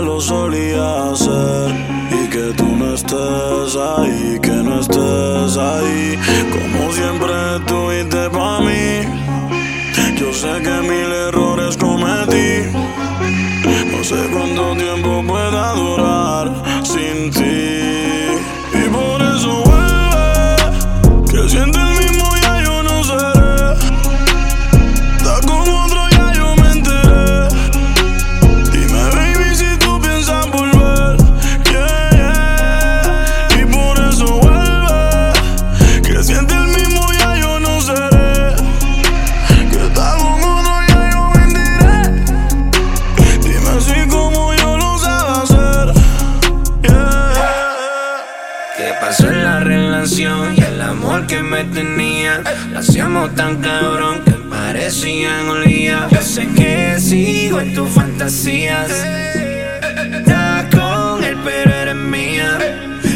lo solía hacer. Y que tú no estés ahí, que no estés ahí. Como siempre estuviste para mí. Yo sé que mil que me tenía? Lo hacíamos tan cabrón que parecían olía. Yo sé que sigo en tus fantasías. Estás con él, pero eres mía.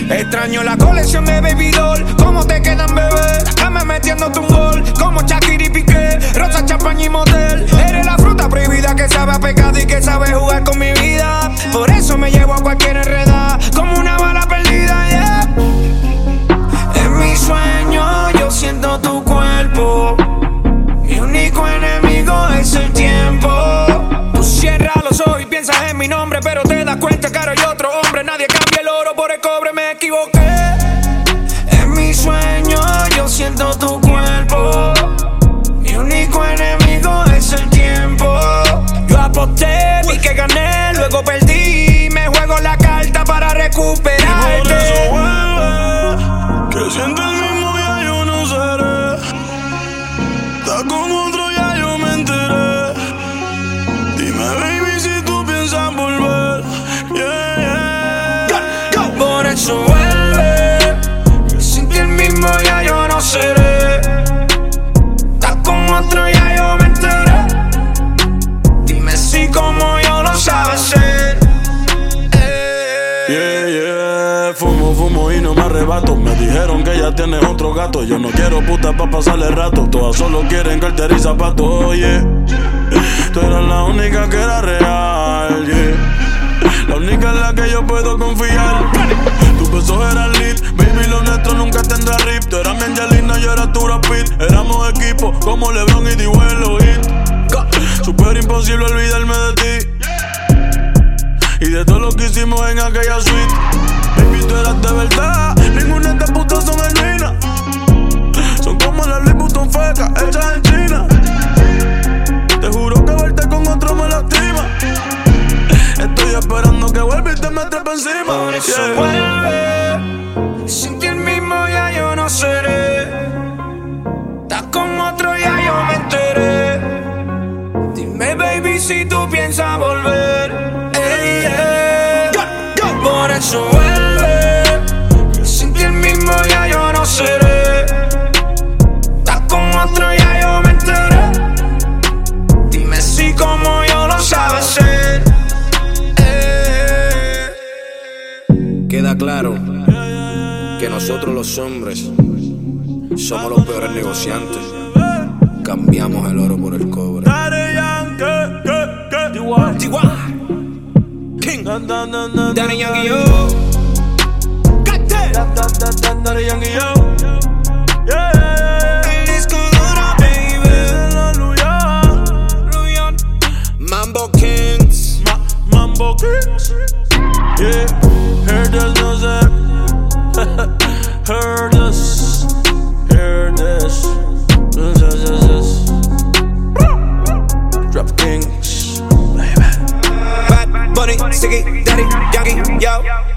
Extraño la colección de Baby Doll. ¿Cómo te quedan, bebé? Dame metiéndote un gol. Como Shakira y Piqué. Rosa, champaña y motel. Eres la fruta prohibida que sabe a pecado y que sabe jugar con mi vida. Mi nombre, pero te das cuenta que ahora hay otro hombre. Nadie cambia el oro por el cobre, me equivoqué. En mi sueño yo siento tu cuerpo. Mi único enemigo es el tiempo. Yo aposté, vi que gané, luego perdí. Me juego la carta para recuperarte. Que siente el mismo ya yo no seré. Está con otro eso vuelve. Que sin ti el mismo ya yo no seré. Estás con otro ya yo me enteré. Dime si como yo lo sabes ser. Eh. Yeah, yeah, fumo, fumo y no me arrebato. Me dijeron que ya tienes otro gato. Yo no quiero puta pa' pasarle rato. Todas solo quieren cartera y zapatos, oye. Tú eras la única que era real, yeah. La única en la que yo puedo confiar. Besos eran lit, baby, lo nuestro nunca tendrá rip. Tú eras mi Angelina, yo era tu Pitt. Éramos equipo como LeBron y Dibuelo Hit. Super imposible olvidarme de ti. Y de todo lo que hicimos en aquella suite Baby, tú eras de verdad Ninguna de estas putas son genuinas Son como las Louis Vuitton fecas Hechas en si tú piensas volver. Ey, yeah. Por eso vuelve. Sin ti el mismo ya yo no seré. Estás con otro ya yo me enteré. Dime si como yo lo sabes ser. Queda claro que nosotros los hombres somos los peores negociantes. Cambiamos Daddy Young and Yo. God damn. Daddy Young and Yo. Yeah, yeah, yeah. El disco duro, baby. Mambo Kings. Ma Kings. Yeah. Heard does no set. Heard Money, sticky, daddy, youngie, yo.